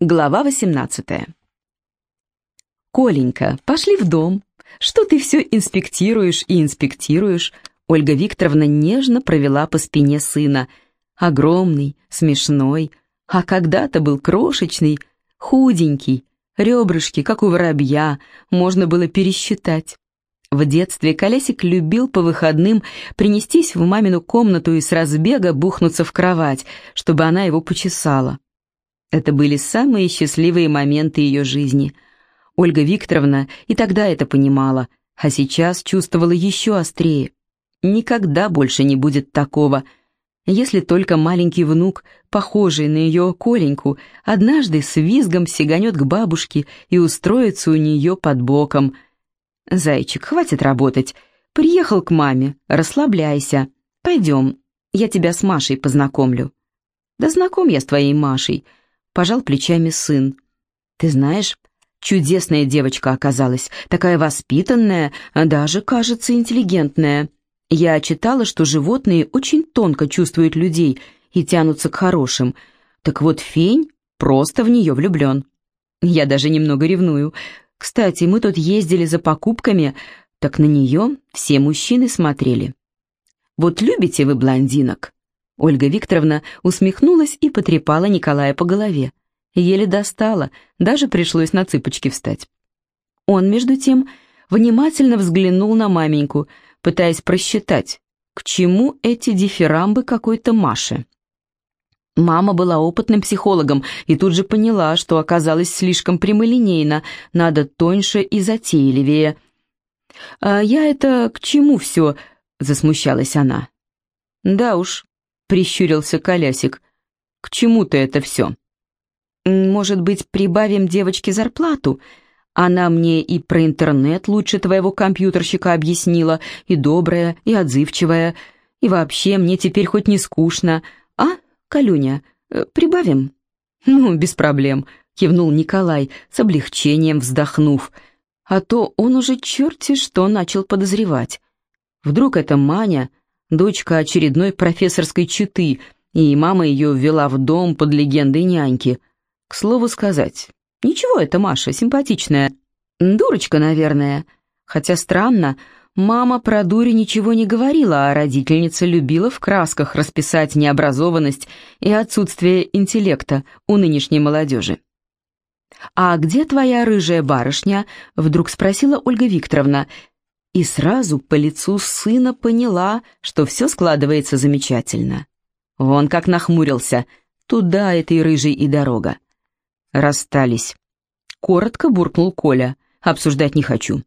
Глава 18. «Коленька, пошли в дом. Что ты все инспектируешь и инспектируешь?» Ольга Викторовна нежно провела по спине сына. Огромный, смешной, а когда-то был крошечный, худенький, ребрышки, как у воробья, можно было пересчитать. В детстве Колясик любил по выходным принестись в мамину комнату и с разбега бухнуться в кровать, чтобы она его почесала. Это были самые счастливые моменты ее жизни. Ольга Викторовна и тогда это понимала, а сейчас чувствовала еще острее. Никогда больше не будет такого. Если только маленький внук, похожий на ее Коленьку, однажды с визгом сиганет к бабушке и устроится у нее под боком. «Зайчик, хватит работать. Приехал к маме, расслабляйся. Пойдем, я тебя с Машей познакомлю». «Да знаком я с твоей Машей», пожал плечами сын. «Ты знаешь, чудесная девочка оказалась, такая воспитанная, даже, кажется, интеллигентная. Я читала, что животные очень тонко чувствуют людей и тянутся к хорошим. Так вот, фень просто в нее влюблен. Я даже немного ревную. Кстати, мы тут ездили за покупками, так на нее все мужчины смотрели. Вот любите вы блондинок?» Ольга Викторовна усмехнулась и потрепала Николая по голове. Еле достала, даже пришлось на цыпочки встать. Он, между тем, внимательно взглянул на маменьку, пытаясь просчитать, к чему эти дифирамбы какой-то Маши. Мама была опытным психологом и тут же поняла, что оказалась слишком прямолинейно, надо тоньше и затейливее. «А я это к чему все?» — засмущалась она. «Да уж, — прищурился Колясик. «К чему ты это все?» «Может быть, прибавим девочке зарплату? Она мне и про интернет лучше твоего компьютерщика объяснила, и добрая, и отзывчивая, и вообще мне теперь хоть не скучно. А, Калюня, э, прибавим?» «Ну, без проблем», — кивнул Николай, с облегчением вздохнув. А то он уже черти что начал подозревать. Вдруг это Маня дочка очередной профессорской четы, и мама ее ввела в дом под легендой няньки. К слову сказать, ничего это Маша, симпатичная. Дурочка, наверное. Хотя странно, мама про дури ничего не говорила, а родительница любила в красках расписать необразованность и отсутствие интеллекта у нынешней молодежи. «А где твоя рыжая барышня?» — вдруг спросила Ольга Викторовна — и сразу по лицу сына поняла, что все складывается замечательно. Вон как нахмурился, туда этой рыжей и дорога. Расстались. Коротко буркнул Коля, обсуждать не хочу.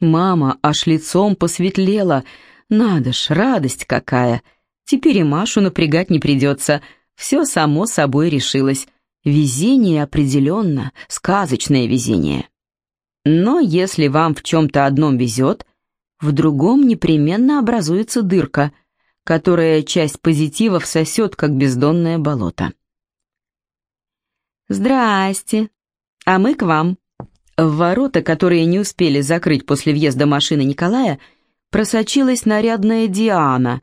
Мама аж лицом посветлела. Надо ж, радость какая. Теперь и Машу напрягать не придется. Все само собой решилось. Везение определенно, сказочное везение. Но если вам в чем-то одном везет, в другом непременно образуется дырка, которая часть позитива всосет, как бездонное болото. «Здрасте, а мы к вам». В ворота, которые не успели закрыть после въезда машины Николая, просочилась нарядная Диана.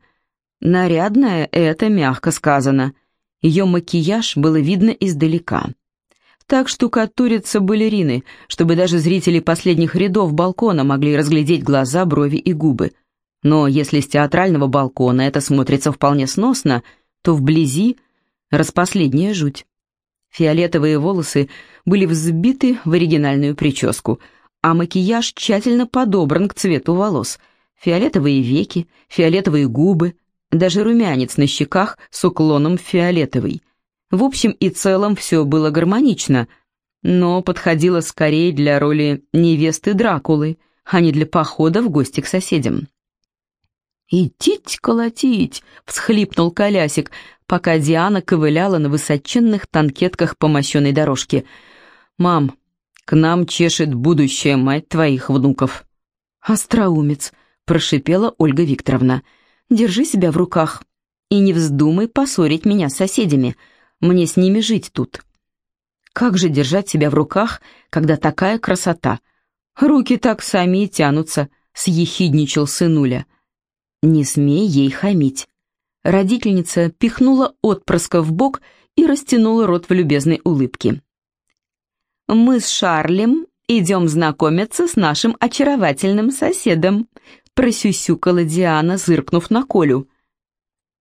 Нарядная — это мягко сказано. Ее макияж было видно издалека. Так штукатурятся балерины, чтобы даже зрители последних рядов балкона могли разглядеть глаза, брови и губы. Но если с театрального балкона это смотрится вполне сносно, то вблизи распоследняя жуть. Фиолетовые волосы были взбиты в оригинальную прическу, а макияж тщательно подобран к цвету волос. Фиолетовые веки, фиолетовые губы, даже румянец на щеках с уклоном фиолетовый. В общем и целом все было гармонично, но подходило скорее для роли невесты Дракулы, а не для похода в гости к соседям. «Идтить колотить!» — всхлипнул колясик, пока Диана ковыляла на высоченных танкетках по мощенной дорожке. «Мам, к нам чешет будущая мать твоих внуков». «Остроумец!» — прошипела Ольга Викторовна. «Держи себя в руках и не вздумай поссорить меня с соседями. Мне с ними жить тут. Как же держать себя в руках, когда такая красота? Руки так сами и тянутся, съехидничал сынуля. Не смей ей хамить. Родительница пихнула отпрыска в бок и растянула рот в любезной улыбке. Мы с Шарлем идем знакомиться с нашим очаровательным соседом», просюсюкала Диана, зыркнув на Колю.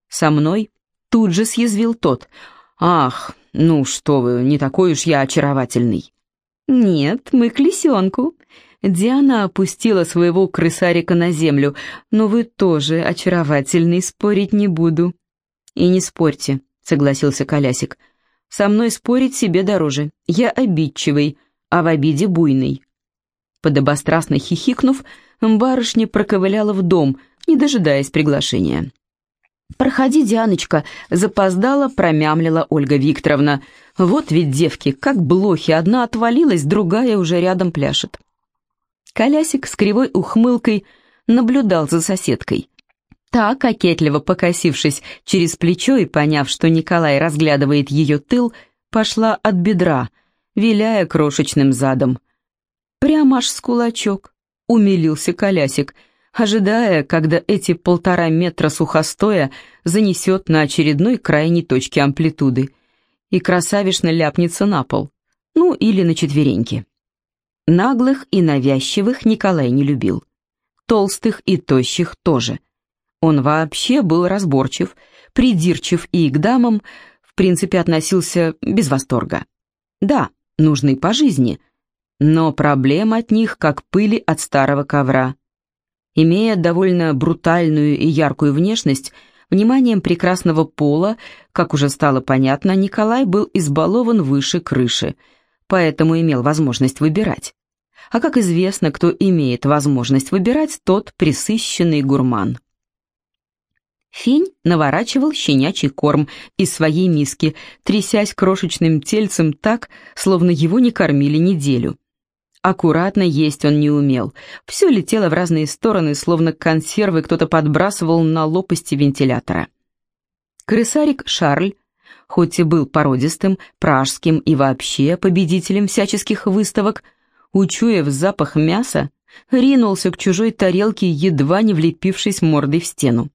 «Со мной?» — тут же съязвил тот. «Ах, ну что вы, не такой уж я очаровательный». «Нет, мы к лисенку». Диана опустила своего крысарика на землю. «Но вы тоже очаровательный, спорить не буду». «И не спорьте», — согласился Колясик. «Со мной спорить себе дороже. Я обидчивый, а в обиде буйный». Подобострастно хихикнув, барышня проковыляла в дом, не дожидаясь приглашения. «Проходи, Дианочка», — запоздала, промямлила Ольга Викторовна. «Вот ведь девки, как блохи, одна отвалилась, другая уже рядом пляшет». Колясик с кривой ухмылкой наблюдал за соседкой. Та, кокетливо покосившись через плечо и поняв, что Николай разглядывает ее тыл, пошла от бедра, виляя крошечным задом. Прямо аж с кулачок, умилился Колясик — ожидая, когда эти полтора метра сухостоя занесет на очередной крайней точке амплитуды, и красавишно ляпнется на пол, ну или на четвереньки. Наглых и навязчивых Николай не любил. Толстых и тощих тоже. Он вообще был разборчив, придирчив и к дамам, в принципе, относился без восторга. Да, нужны по жизни, но проблем от них, как пыли от старого ковра. Имея довольно брутальную и яркую внешность, вниманием прекрасного пола, как уже стало понятно, Николай был избалован выше крыши, поэтому имел возможность выбирать. А как известно, кто имеет возможность выбирать, тот присыщенный гурман. Фень наворачивал щенячий корм из своей миски, трясясь крошечным тельцем так, словно его не кормили неделю. Аккуратно есть он не умел. Все летело в разные стороны, словно консервы кто-то подбрасывал на лопасти вентилятора. Крысарик Шарль, хоть и был породистым, пражским и вообще победителем всяческих выставок, учуяв запах мяса, ринулся к чужой тарелке, едва не влепившись мордой в стену.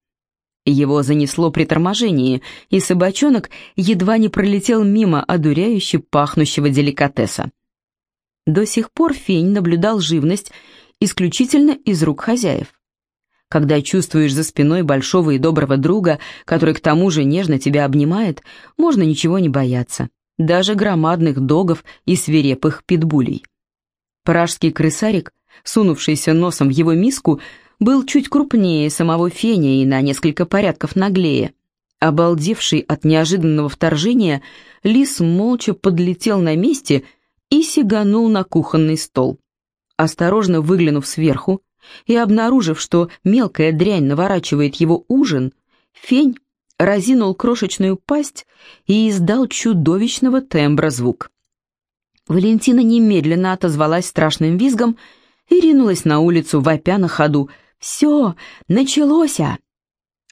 Его занесло при торможении, и собачонок едва не пролетел мимо одуряюще пахнущего деликатеса. До сих пор фень наблюдал живность исключительно из рук хозяев. Когда чувствуешь за спиной большого и доброго друга, который к тому же нежно тебя обнимает, можно ничего не бояться, даже громадных догов и свирепых питбулей. Пражский крысарик, сунувшийся носом в его миску, был чуть крупнее самого феня и на несколько порядков наглее. Обалдевший от неожиданного вторжения, лис молча подлетел на месте — и сиганул на кухонный стол. Осторожно выглянув сверху и обнаружив, что мелкая дрянь наворачивает его ужин, фень разинул крошечную пасть и издал чудовищного тембра звук. Валентина немедленно отозвалась страшным визгом и ринулась на улицу, вопя на ходу. «Все, началося!»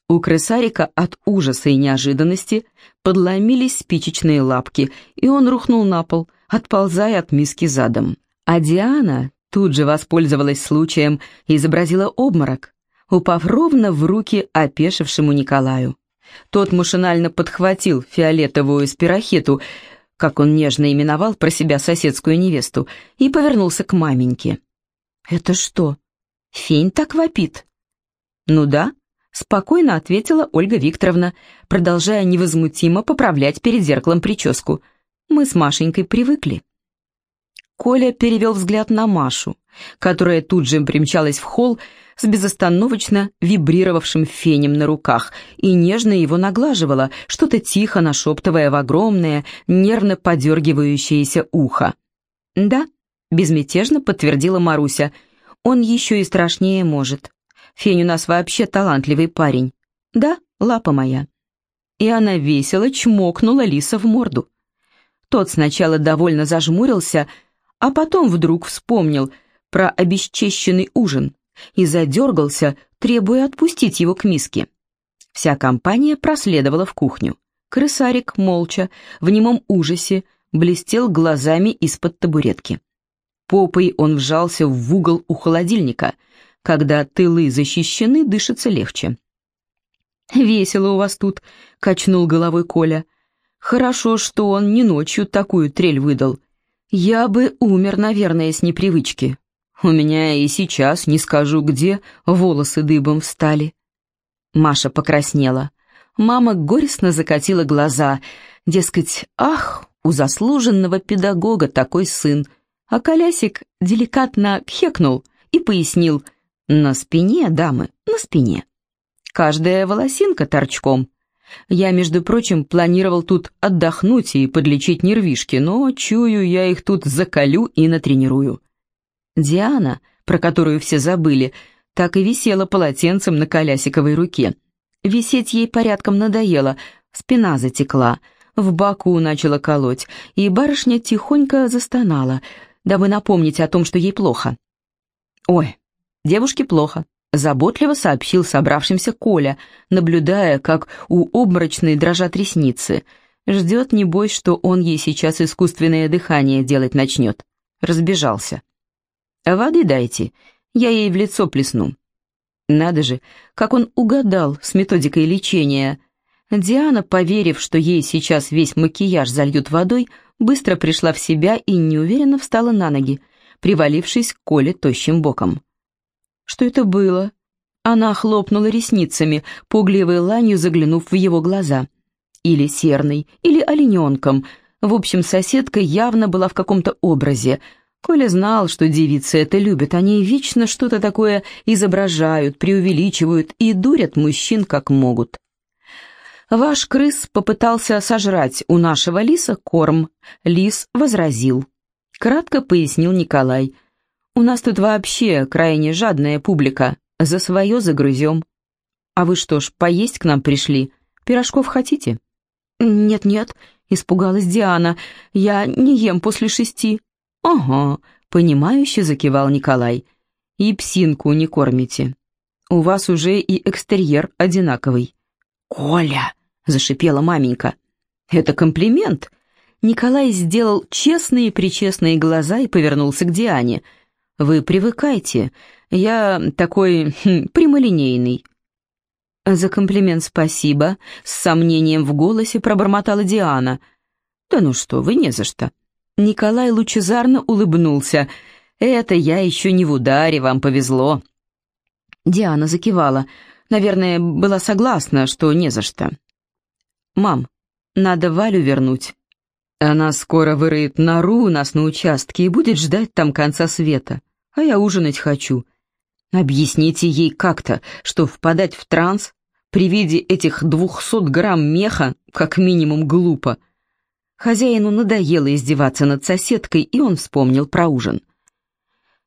У крысарика от ужаса и неожиданности подломились спичечные лапки, и он рухнул на пол, отползая от миски задом. А Диана тут же воспользовалась случаем и изобразила обморок, упав ровно в руки опешившему Николаю. Тот машинально подхватил фиолетовую спирохету, как он нежно именовал про себя соседскую невесту, и повернулся к маменьке. «Это что, фень так вопит?» «Ну да», — спокойно ответила Ольга Викторовна, продолжая невозмутимо поправлять перед зеркалом прическу — мы с Машенькой привыкли. Коля перевел взгляд на Машу, которая тут же примчалась в холл с безостановочно вибрировавшим фенем на руках и нежно его наглаживала, что-то тихо нашептывая в огромное, нервно подергивающееся ухо. «Да», — безмятежно подтвердила Маруся, — «он еще и страшнее может. Фень у нас вообще талантливый парень. Да, лапа моя». И она весело чмокнула Лиса в морду. Тот сначала довольно зажмурился, а потом вдруг вспомнил про обесчещенный ужин и задергался, требуя отпустить его к миске. Вся компания проследовала в кухню. Крысарик, молча, в немом ужасе, блестел глазами из-под табуретки. Попой он вжался в угол у холодильника. Когда тылы защищены, дышится легче. «Весело у вас тут», — качнул головой Коля. Хорошо, что он не ночью такую трель выдал. Я бы умер, наверное, с непривычки. У меня и сейчас, не скажу где, волосы дыбом встали. Маша покраснела. Мама горестно закатила глаза. Дескать, ах, у заслуженного педагога такой сын. А Колясик деликатно кхекнул и пояснил. На спине, дамы, на спине. Каждая волосинка торчком. Я, между прочим, планировал тут отдохнуть и подлечить нервишки, но, чую, я их тут закалю и натренирую. Диана, про которую все забыли, так и висела полотенцем на колясиковой руке. Висеть ей порядком надоело, спина затекла, в боку начала колоть, и барышня тихонько застонала, дабы напомнить о том, что ей плохо. «Ой, девушке плохо», — заботливо сообщил собравшимся Коля, наблюдая, как у обморочной дрожат ресницы. Ждет, небось, что он ей сейчас искусственное дыхание делать начнет. Разбежался. «Воды дайте, я ей в лицо плесну». Надо же, как он угадал с методикой лечения. Диана, поверив, что ей сейчас весь макияж зальют водой, быстро пришла в себя и неуверенно встала на ноги, привалившись к Коле тощим боком. Что это было? Она хлопнула ресницами, пугливой ланью заглянув в его глаза. Или серной, или олененком. В общем, соседка явно была в каком-то образе — Коля знал, что девицы это любят, они вечно что-то такое изображают, преувеличивают и дурят мужчин как могут. Ваш крыс попытался сожрать у нашего лиса корм. Лис возразил. Кратко пояснил Николай. «У нас тут вообще крайне жадная публика. За свое загрызем. А вы что ж, поесть к нам пришли? Пирожков хотите?» «Нет-нет», — испугалась Диана. «Я не ем после шести». «Ага», — понимающе закивал Николай. «И псинку не кормите. У вас уже и экстерьер одинаковый». «Коля!» — зашипела маменька. «Это комплимент!» Николай сделал честные-причестные глаза и повернулся к Диане. «Вы привыкайте. Я такой хм, прямолинейный». «За комплимент спасибо», — с сомнением в голосе пробормотала Диана. «Да ну что вы, не за что. Николай лучезарно улыбнулся. «Это я еще не в ударе, вам повезло». Диана закивала. Наверное, была согласна, что не за что. «Мам, надо Валю вернуть. Она скоро выроет нору у нас на участке и будет ждать там конца света. А я ужинать хочу. Объясните ей как-то, что впадать в транс при виде этих двухсот грамм меха как минимум глупо». Хозяину надоело издеваться над соседкой, и он вспомнил про ужин.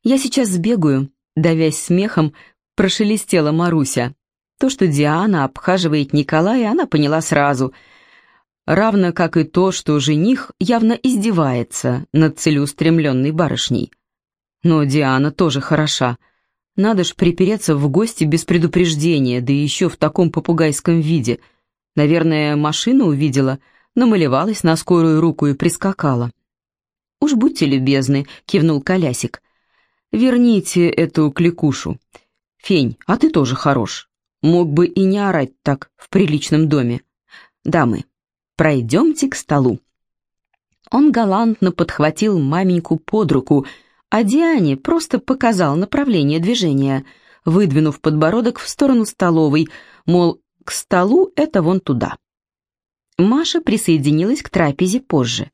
«Я сейчас сбегаю», — давясь смехом, прошелестела Маруся. То, что Диана обхаживает Николая, она поняла сразу. Равно как и то, что жених явно издевается над целеустремленной барышней. Но Диана тоже хороша. Надо ж припереться в гости без предупреждения, да еще в таком попугайском виде. Наверное, машину увидела — намалевалась на скорую руку и прискакала. «Уж будьте любезны», — кивнул Колясик. «Верните эту кликушу. Фень, а ты тоже хорош. Мог бы и не орать так в приличном доме. Дамы, пройдемте к столу». Он галантно подхватил маменьку под руку, а Диане просто показал направление движения, выдвинув подбородок в сторону столовой, мол, к столу это вон туда. Маша присоединилась к трапезе позже.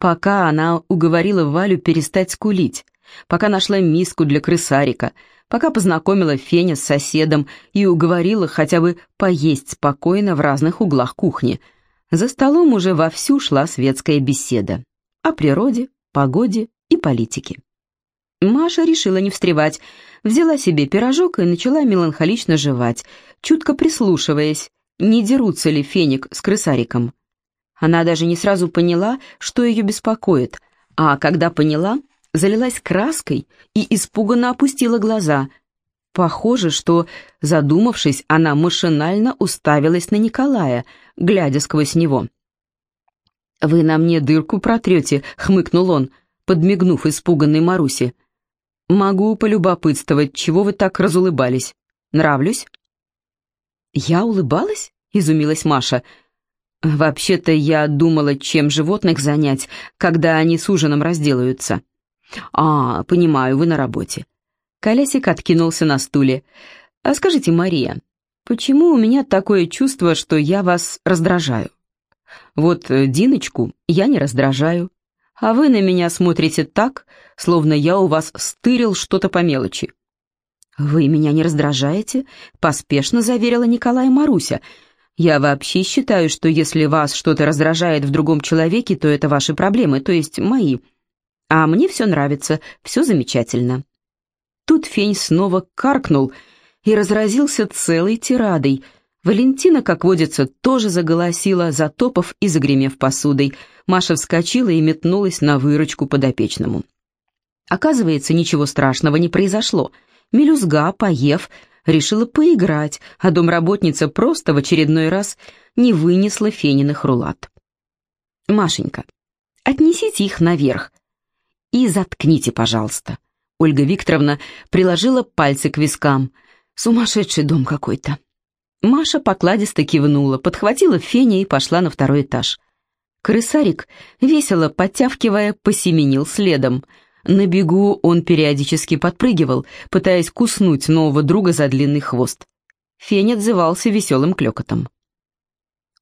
Пока она уговорила Валю перестать скулить, пока нашла миску для крысарика, пока познакомила Феня с соседом и уговорила хотя бы поесть спокойно в разных углах кухни, за столом уже вовсю шла светская беседа о природе, погоде и политике. Маша решила не встревать, взяла себе пирожок и начала меланхолично жевать, чутко прислушиваясь, не дерутся ли феник с крысариком. Она даже не сразу поняла, что ее беспокоит, а когда поняла, залилась краской и испуганно опустила глаза. Похоже, что, задумавшись, она машинально уставилась на Николая, глядя сквозь него. «Вы на мне дырку протрете», — хмыкнул он, подмигнув испуганной Марусе. «Могу полюбопытствовать, чего вы так разулыбались. Нравлюсь?» «Я улыбалась?» — изумилась Маша. «Вообще-то я думала, чем животных занять, когда они с ужином разделаются». «А, понимаю, вы на работе». Колясик откинулся на стуле. «А скажите, Мария, почему у меня такое чувство, что я вас раздражаю? Вот э, Диночку я не раздражаю, а вы на меня смотрите так, словно я у вас стырил что-то по мелочи». «Вы меня не раздражаете?» — поспешно заверила Николая Маруся. «Я вообще считаю, что если вас что-то раздражает в другом человеке, то это ваши проблемы, то есть мои. А мне все нравится, все замечательно». Тут Фень снова каркнул и разразился целой тирадой. Валентина, как водится, тоже заголосила, затопав и загремев посудой. Маша вскочила и метнулась на выручку подопечному. Оказывается, ничего страшного не произошло — Мелюзга, поев, решила поиграть, а домработница просто в очередной раз не вынесла фениных рулат. «Машенька, отнесите их наверх и заткните, пожалуйста». Ольга Викторовна приложила пальцы к вискам. «Сумасшедший дом какой-то». Маша покладисто кивнула, подхватила феня и пошла на второй этаж. Крысарик, весело подтявкивая, посеменил следом — на бегу он периодически подпрыгивал, пытаясь куснуть нового друга за длинный хвост. Фень отзывался веселым клёкотом.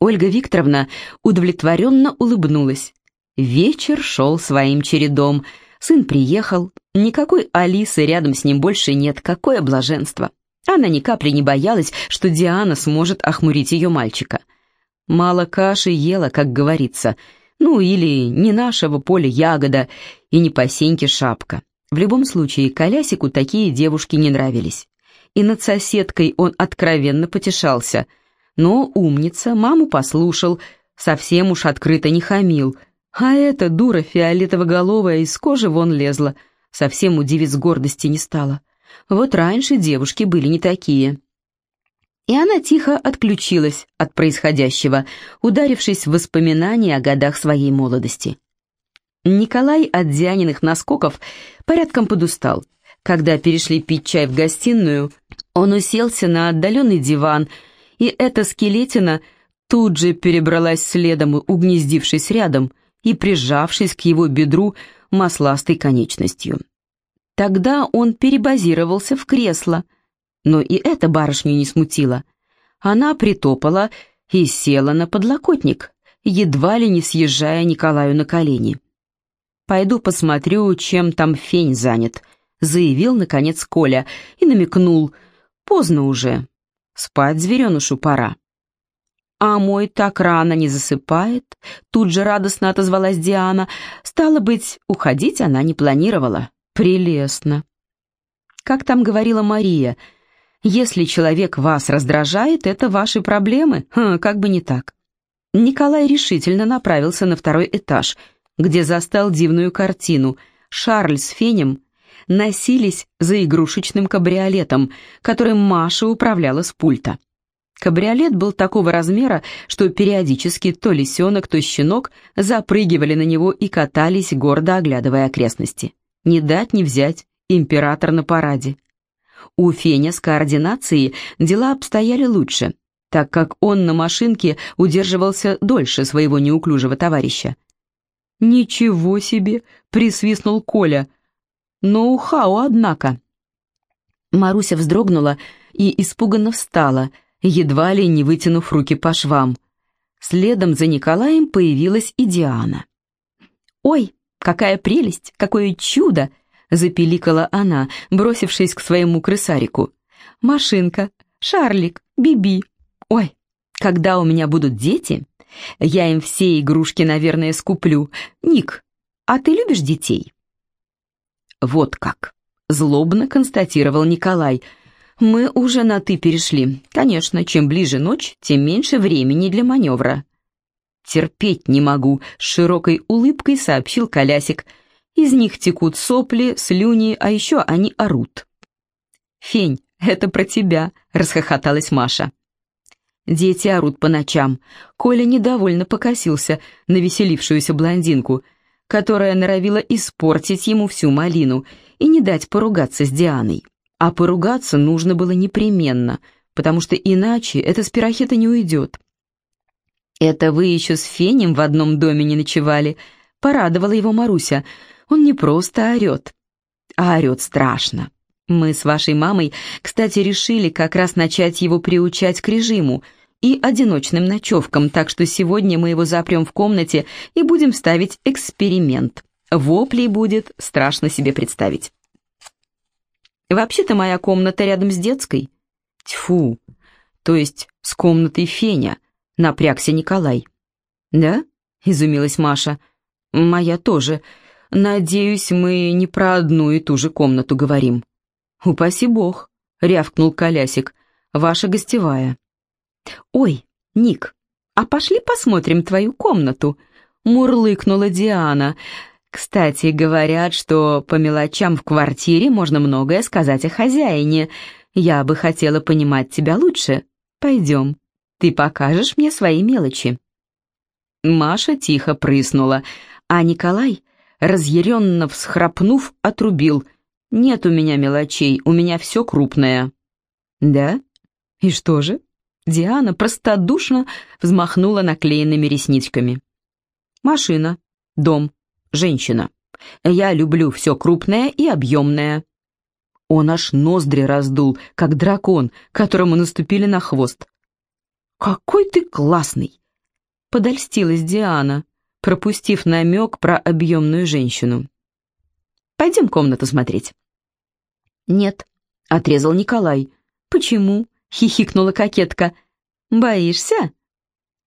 Ольга Викторовна удовлетворенно улыбнулась. Вечер шел своим чередом. Сын приехал, никакой Алисы рядом с ним больше нет, какое блаженство. Она ни капли не боялась, что Диана сможет охмурить ее мальчика. Мало каши ела, как говорится — ну, или не нашего поля ягода и не по сеньке шапка. В любом случае, Колясику такие девушки не нравились. И над соседкой он откровенно потешался. Но умница, маму послушал, совсем уж открыто не хамил. А эта дура фиолетово-головая из кожи вон лезла, совсем удивец гордости не стала. Вот раньше девушки были не такие. И она тихо отключилась от происходящего, ударившись в воспоминания о годах своей молодости. Николай от Дианиных наскоков порядком подустал. Когда перешли пить чай в гостиную, он уселся на отдаленный диван, и эта скелетина тут же перебралась следом, угнездившись рядом и прижавшись к его бедру масластой конечностью. Тогда он перебазировался в кресло — но и это барышню не смутило. Она притопала и села на подлокотник, едва ли не съезжая Николаю на колени. «Пойду посмотрю, чем там фень занят», — заявил, наконец, Коля и намекнул. «Поздно уже. Спать зверенушу пора». «А мой так рано не засыпает», — тут же радостно отозвалась Диана. «Стало быть, уходить она не планировала. Прелестно». Как там говорила Мария — если человек вас раздражает, это ваши проблемы, хм, как бы не так. Николай решительно направился на второй этаж, где застал дивную картину. Шарль с Фенем носились за игрушечным кабриолетом, которым Маша управляла с пульта. Кабриолет был такого размера, что периодически то лисенок, то щенок запрыгивали на него и катались, гордо оглядывая окрестности. Не дать не взять, император на параде. У Феня с координацией дела обстояли лучше, так как он на машинке удерживался дольше своего неуклюжего товарища. «Ничего себе!» — присвистнул Коля. «Ноу-хау, однако!» Маруся вздрогнула и испуганно встала, едва ли не вытянув руки по швам. Следом за Николаем появилась и Диана. «Ой, какая прелесть, какое чудо!» запеликала она, бросившись к своему крысарику. «Машинка, Шарлик, Биби. Ой, когда у меня будут дети, я им все игрушки, наверное, скуплю. Ник, а ты любишь детей?» «Вот как», — злобно констатировал Николай. «Мы уже на «ты» перешли. Конечно, чем ближе ночь, тем меньше времени для маневра». «Терпеть не могу», — с широкой улыбкой сообщил Колясик — из них текут сопли, слюни, а еще они орут. «Фень, это про тебя», — расхохоталась Маша. Дети орут по ночам. Коля недовольно покосился на веселившуюся блондинку, которая норовила испортить ему всю малину и не дать поругаться с Дианой. А поругаться нужно было непременно, потому что иначе эта спирохета не уйдет. «Это вы еще с Фенем в одном доме не ночевали?» Порадовала его Маруся. «Он не просто орет, а орет страшно. Мы с вашей мамой, кстати, решили как раз начать его приучать к режиму и одиночным ночевкам, так что сегодня мы его запрем в комнате и будем ставить эксперимент. Воплей будет страшно себе представить». «Вообще-то моя комната рядом с детской». «Тьфу, то есть с комнатой Феня», — напрягся Николай. «Да?» — изумилась Маша. «Моя тоже. Надеюсь, мы не про одну и ту же комнату говорим». «Упаси бог», — рявкнул Колясик. «Ваша гостевая». «Ой, Ник, а пошли посмотрим твою комнату», — мурлыкнула Диана. «Кстати, говорят, что по мелочам в квартире можно многое сказать о хозяине. Я бы хотела понимать тебя лучше. Пойдем, ты покажешь мне свои мелочи». Маша тихо прыснула, а Николай, разъяренно всхрапнув, отрубил. «Нет у меня мелочей, у меня все крупное». «Да? И что же?» Диана простодушно взмахнула наклеенными ресничками. «Машина, дом, женщина. Я люблю все крупное и объемное». Он аж ноздри раздул, как дракон, которому наступили на хвост. «Какой ты классный!» — подольстилась Диана, пропустив намек про объемную женщину. «Пойдем комнату смотреть». «Нет», — отрезал Николай. «Почему?» — хихикнула кокетка. «Боишься?»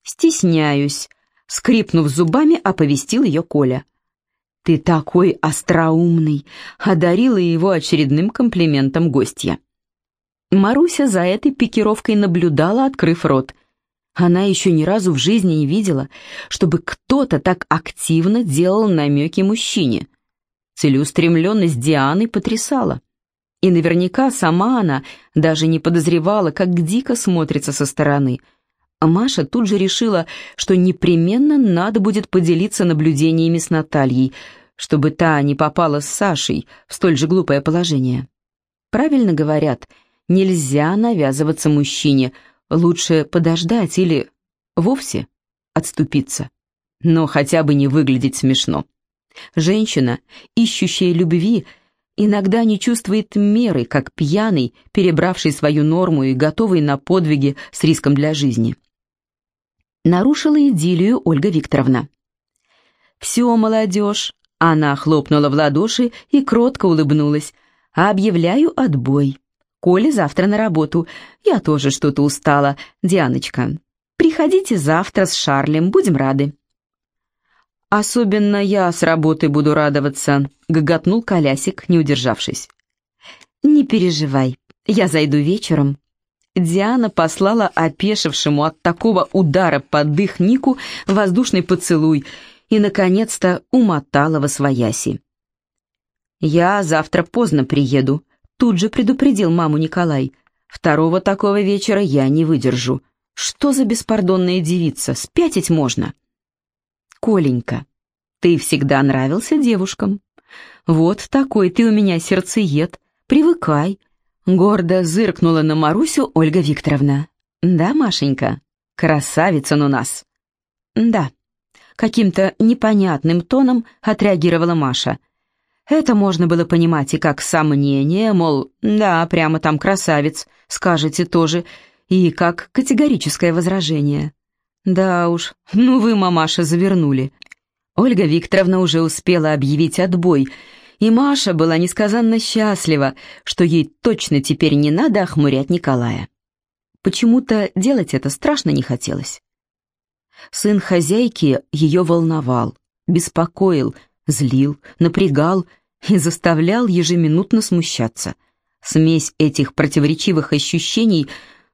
«Стесняюсь», — скрипнув зубами, оповестил ее Коля. «Ты такой остроумный!» — одарила его очередным комплиментом гостья. Маруся за этой пикировкой наблюдала, открыв рот. Она еще ни разу в жизни не видела, чтобы кто-то так активно делал намеки мужчине. Целеустремленность Дианы потрясала. И наверняка сама она даже не подозревала, как дико смотрится со стороны — Маша тут же решила, что непременно надо будет поделиться наблюдениями с Натальей, чтобы та не попала с Сашей в столь же глупое положение. Правильно говорят, нельзя навязываться мужчине, лучше подождать или вовсе отступиться, но хотя бы не выглядеть смешно. Женщина, ищущая любви, иногда не чувствует меры, как пьяный, перебравший свою норму и готовый на подвиги с риском для жизни нарушила идиллию Ольга Викторовна. «Все, молодежь!» — она хлопнула в ладоши и кротко улыбнулась. «Объявляю отбой. Коля завтра на работу. Я тоже что-то устала. Дианочка, приходите завтра с Шарлем, будем рады». «Особенно я с работы буду радоваться», — гоготнул Колясик, не удержавшись. «Не переживай, я зайду вечером», Диана послала опешившему от такого удара под дых Нику воздушный поцелуй и, наконец-то, умотала во свояси. «Я завтра поздно приеду», — тут же предупредил маму Николай. «Второго такого вечера я не выдержу. Что за беспардонная девица? Спятить можно». «Коленька, ты всегда нравился девушкам. Вот такой ты у меня сердцеед. Привыкай, Гордо зыркнула на Марусю Ольга Викторовна. «Да, Машенька, красавица он у нас». «Да», — каким-то непонятным тоном отреагировала Маша. Это можно было понимать и как сомнение, мол, да, прямо там красавец, скажете тоже, и как категорическое возражение. Да уж, ну вы, мамаша, завернули. Ольга Викторовна уже успела объявить отбой — и Маша была несказанно счастлива, что ей точно теперь не надо охмурять Николая. Почему-то делать это страшно не хотелось. Сын хозяйки ее волновал, беспокоил, злил, напрягал и заставлял ежеминутно смущаться. Смесь этих противоречивых ощущений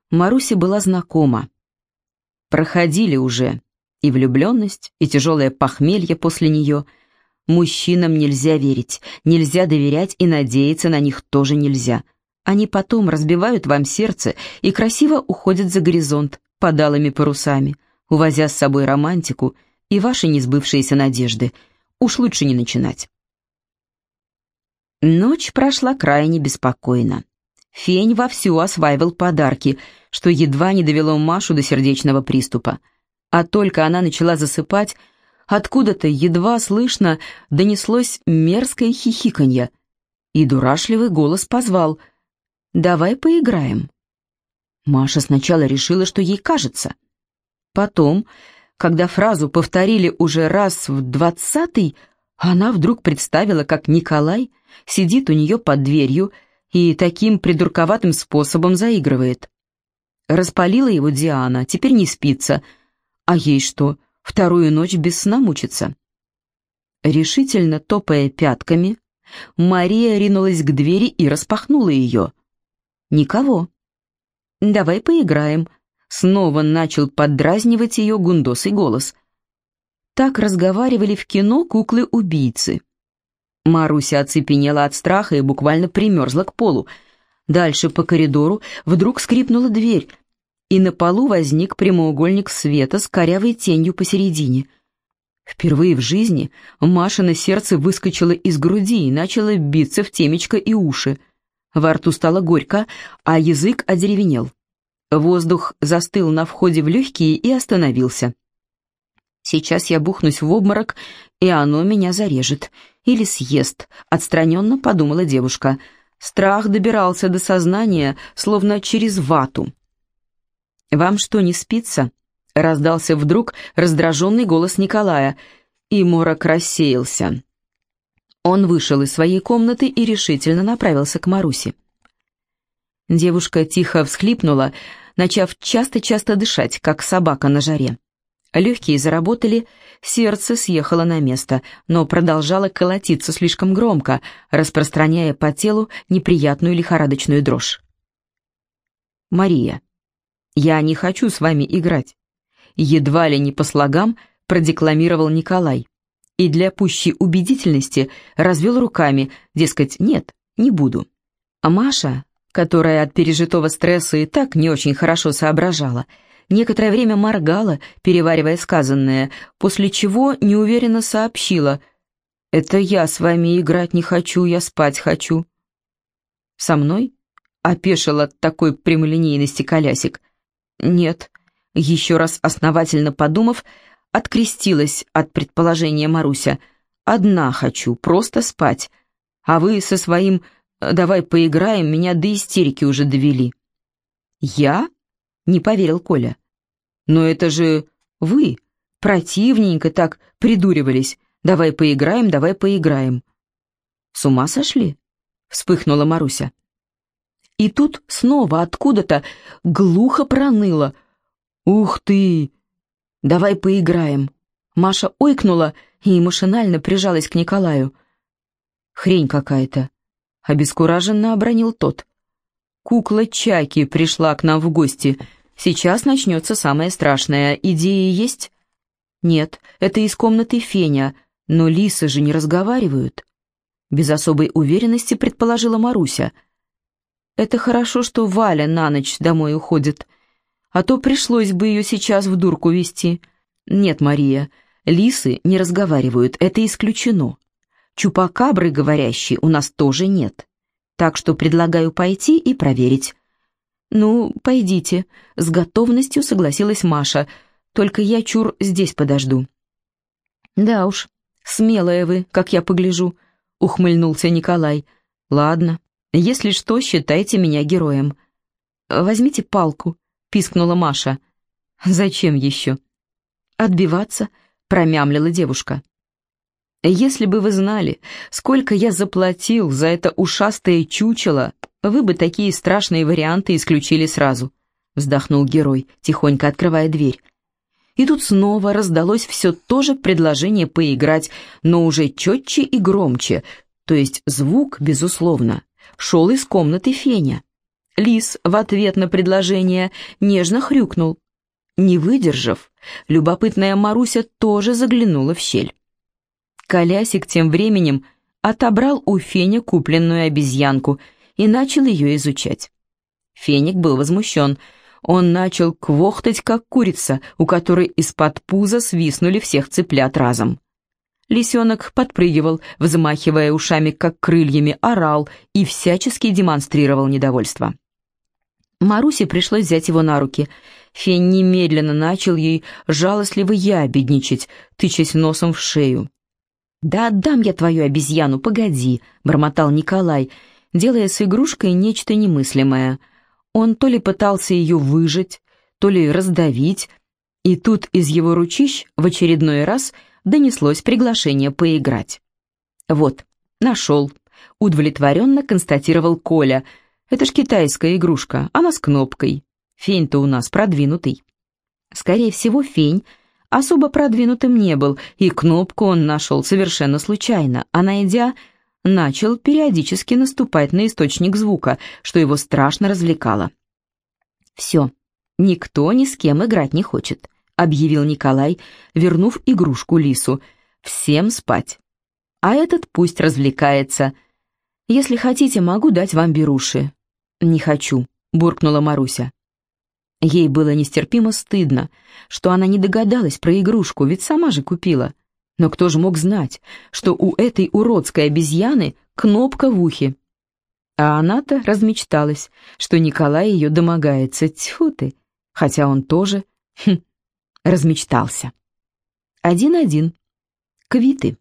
Марусе была знакома. Проходили уже и влюбленность, и тяжелое похмелье после нее — Мужчинам нельзя верить, нельзя доверять и надеяться на них тоже нельзя. Они потом разбивают вам сердце и красиво уходят за горизонт под алыми парусами, увозя с собой романтику и ваши несбывшиеся надежды. Уж лучше не начинать. Ночь прошла крайне беспокойно. Фень вовсю осваивал подарки, что едва не довело Машу до сердечного приступа. А только она начала засыпать, откуда-то едва слышно донеслось мерзкое хихиканье, и дурашливый голос позвал «Давай поиграем». Маша сначала решила, что ей кажется. Потом, когда фразу повторили уже раз в двадцатый, она вдруг представила, как Николай сидит у нее под дверью и таким придурковатым способом заигрывает. Распалила его Диана, теперь не спится. А ей что, вторую ночь без сна мучиться? Решительно топая пятками, Мария ринулась к двери и распахнула ее. Никого. «Давай поиграем», — снова начал поддразнивать ее гундосый голос. Так разговаривали в кино куклы-убийцы. Маруся оцепенела от страха и буквально примерзла к полу. Дальше по коридору вдруг скрипнула дверь, и на полу возник прямоугольник света с корявой тенью посередине. Впервые в жизни Машина сердце выскочило из груди и начало биться в темечко и уши. Во рту стало горько, а язык одеревенел. Воздух застыл на входе в легкие и остановился. Сейчас я бухнусь в обморок, и оно меня зарежет. Или съест, отстраненно подумала девушка. Страх добирался до сознания, словно через вату. «Вам что, не спится?» — раздался вдруг раздраженный голос Николая, и морок рассеялся. Он вышел из своей комнаты и решительно направился к Марусе. Девушка тихо всхлипнула, начав часто-часто дышать, как собака на жаре. Легкие заработали, сердце съехало на место, но продолжало колотиться слишком громко, распространяя по телу неприятную лихорадочную дрожь. «Мария, я не хочу с вами играть», едва ли не по слогам продекламировал Николай и для пущей убедительности развел руками, дескать, нет, не буду. А Маша, которая от пережитого стресса и так не очень хорошо соображала, некоторое время моргала, переваривая сказанное, после чего неуверенно сообщила «Это я с вами играть не хочу, я спать хочу». «Со мной?» — опешил от такой прямолинейности колясик. «Нет», — еще раз основательно подумав, открестилась от предположения Маруся. «Одна хочу, просто спать. А вы со своим «давай поиграем» меня до истерики уже довели». «Я?» — не поверил Коля. «Но это же вы, противненько так придуривались. Давай поиграем, давай поиграем». «С ума сошли?» — вспыхнула Маруся. И тут снова откуда-то глухо проныло. «Ух ты! Давай поиграем!» Маша ойкнула и машинально прижалась к Николаю. «Хрень какая-то!» — обескураженно обронил тот. «Кукла Чаки пришла к нам в гости. Сейчас начнется самое страшное. Идеи есть?» «Нет, это из комнаты Феня, но лисы же не разговаривают». Без особой уверенности предположила Маруся. «Это хорошо, что Валя на ночь домой уходит, а то пришлось бы ее сейчас в дурку вести. Нет, Мария, лисы не разговаривают, это исключено. Чупакабры говорящей у нас тоже нет. Так что предлагаю пойти и проверить. «Ну, пойдите», — с готовностью согласилась Маша. «Только я, чур, здесь подожду». «Да уж, смелая вы, как я погляжу», — ухмыльнулся Николай. «Ладно, если что, считайте меня героем». «Возьмите палку», — пискнула Маша. «Зачем еще?» «Отбиваться», — промямлила девушка. «Если бы вы знали, сколько я заплатил за это ушастое чучело, вы бы такие страшные варианты исключили сразу», — вздохнул герой, тихонько открывая дверь. И тут снова раздалось все то же предложение поиграть, но уже четче и громче, то есть звук, безусловно, шел из комнаты Феня. Лис в ответ на предложение нежно хрюкнул. Не выдержав, любопытная Маруся тоже заглянула в щель. Колясик тем временем отобрал у Феня купленную обезьянку и начал ее изучать. Феник был возмущен. Он начал квохтать, как курица, у которой из-под пуза свистнули всех цыплят разом. Лисенок подпрыгивал, взмахивая ушами, как крыльями, орал и всячески демонстрировал недовольство. Марусе пришлось взять его на руки. Фень немедленно начал ей жалостливо ябедничать, тычась носом в шею. «Да отдам я твою обезьяну, погоди», — бормотал Николай, делая с игрушкой нечто немыслимое. Он то ли пытался ее выжать, то ли раздавить, и тут из его ручищ в очередной раз донеслось приглашение поиграть. «Вот, нашел», — удовлетворенно констатировал Коля. «Это ж китайская игрушка, она с кнопкой. Фень-то у нас продвинутый». Скорее всего, фень особо продвинутым не был, и кнопку он нашел совершенно случайно, а найдя, начал периодически наступать на источник звука, что его страшно развлекало. «Все, никто ни с кем играть не хочет», — объявил Николай, вернув игрушку Лису. «Всем спать. А этот пусть развлекается. Если хотите, могу дать вам беруши». «Не хочу», — буркнула Маруся. Ей было нестерпимо стыдно, что она не догадалась про игрушку, ведь сама же купила. Но кто же мог знать, что у этой уродской обезьяны кнопка в ухе? А она-то размечталась, что Николай ее домогается. Тьфу ты! Хотя он тоже хм, размечтался. Один-один. Квиты.